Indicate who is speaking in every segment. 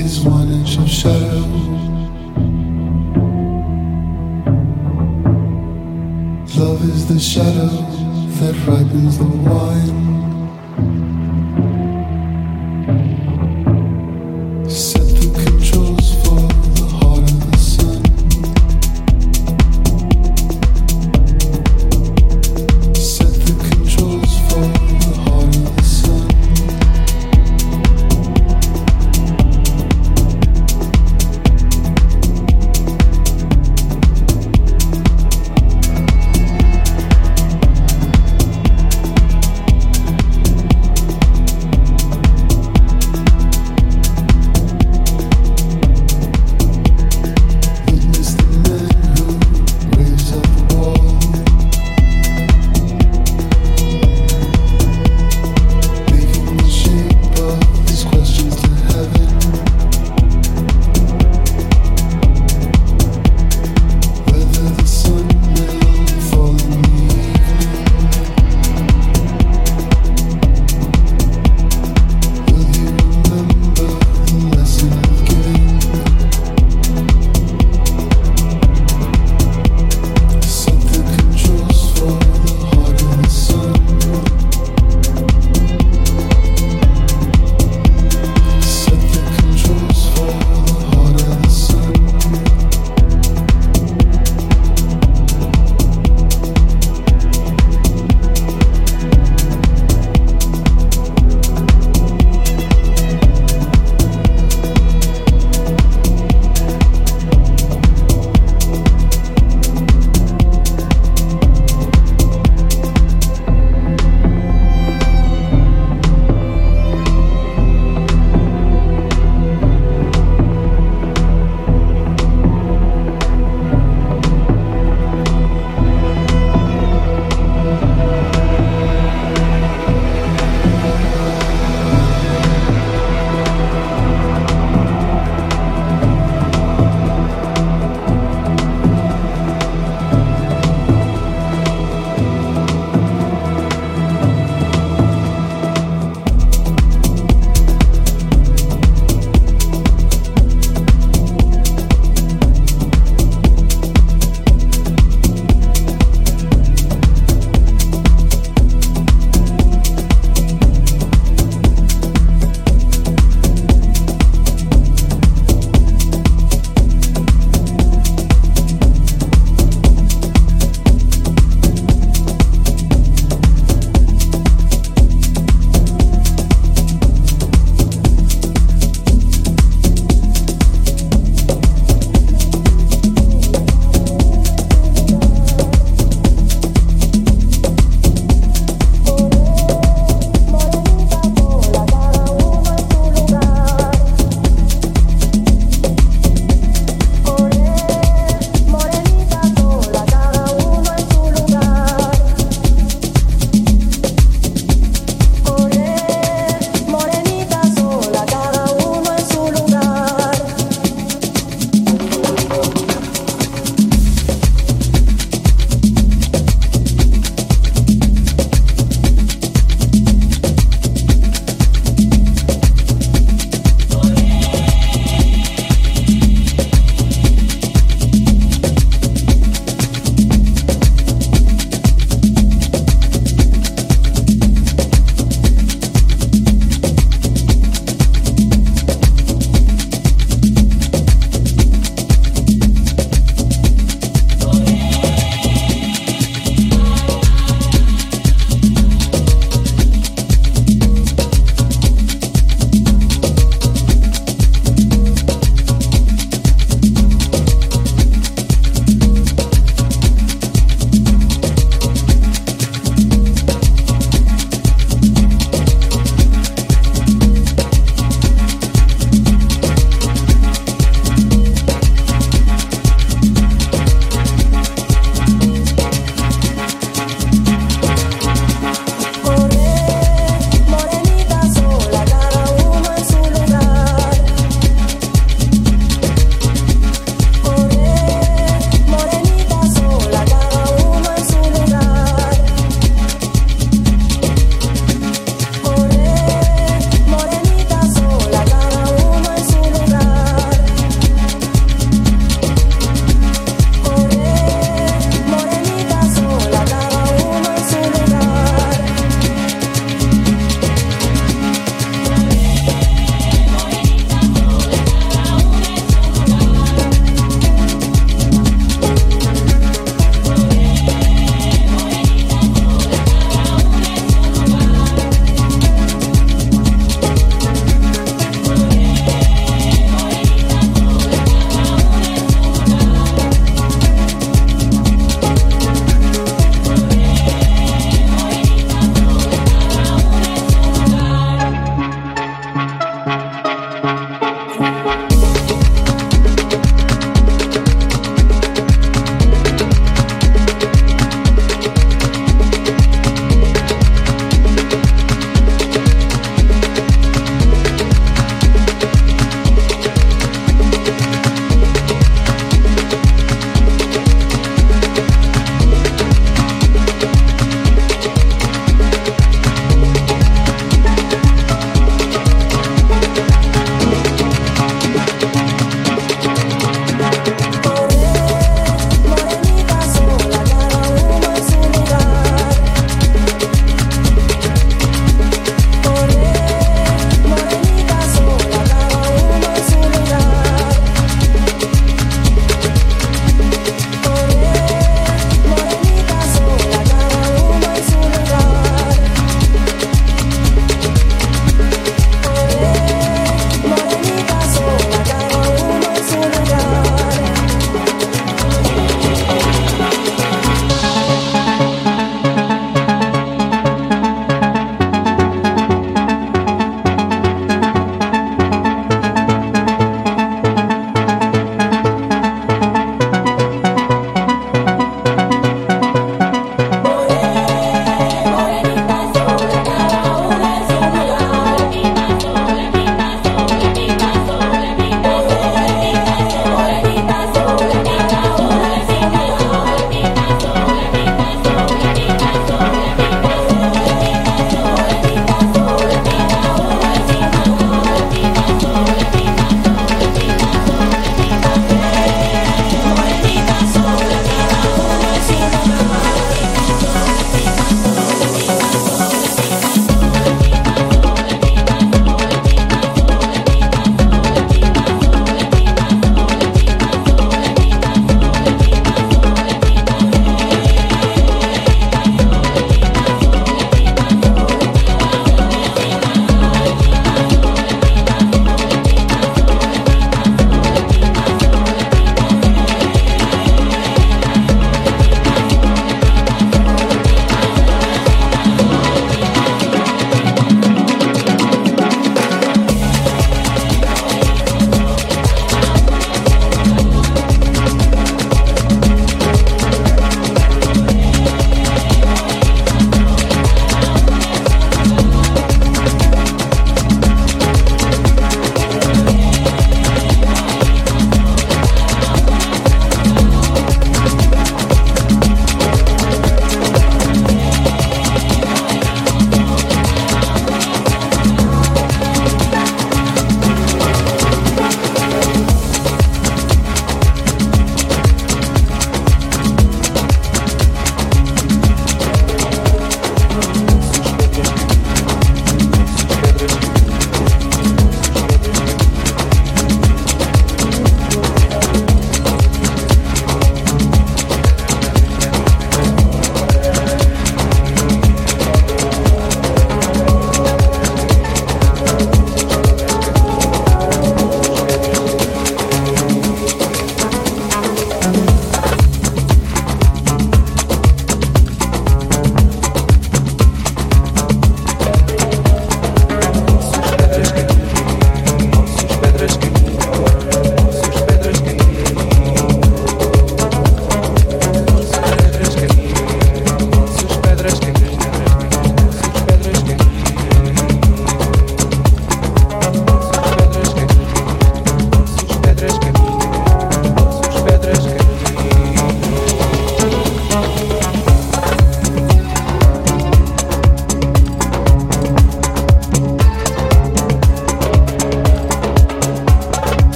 Speaker 1: Is one inch of shadow. Love is the shadow that ripens the wine.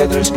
Speaker 2: Ossos, pedras,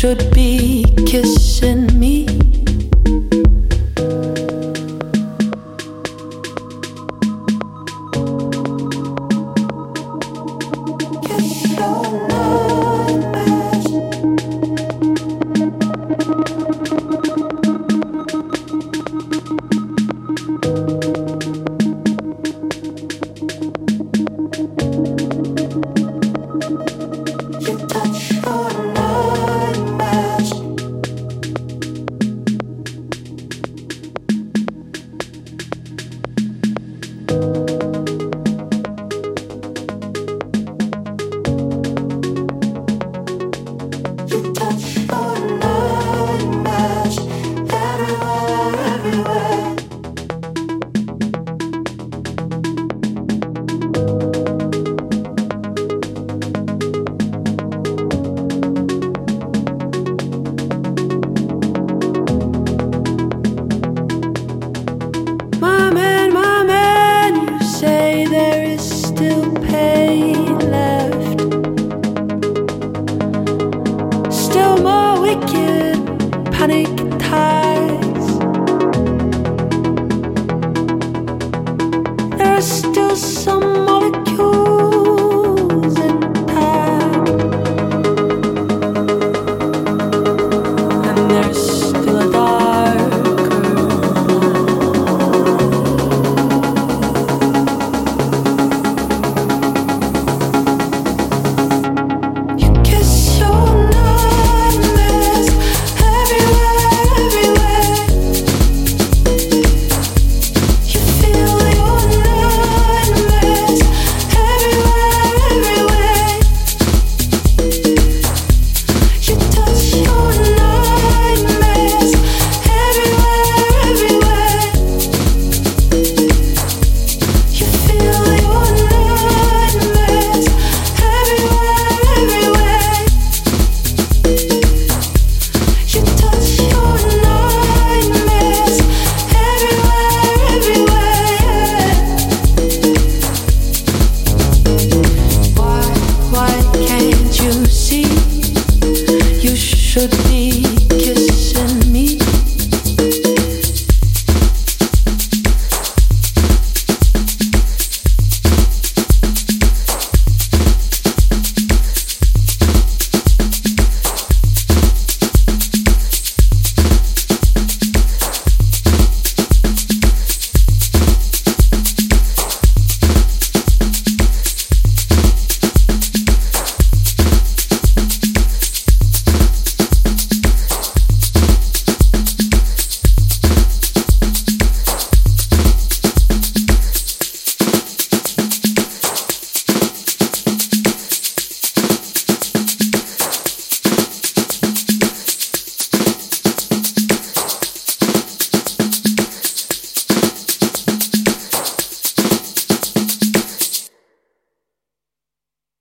Speaker 3: should be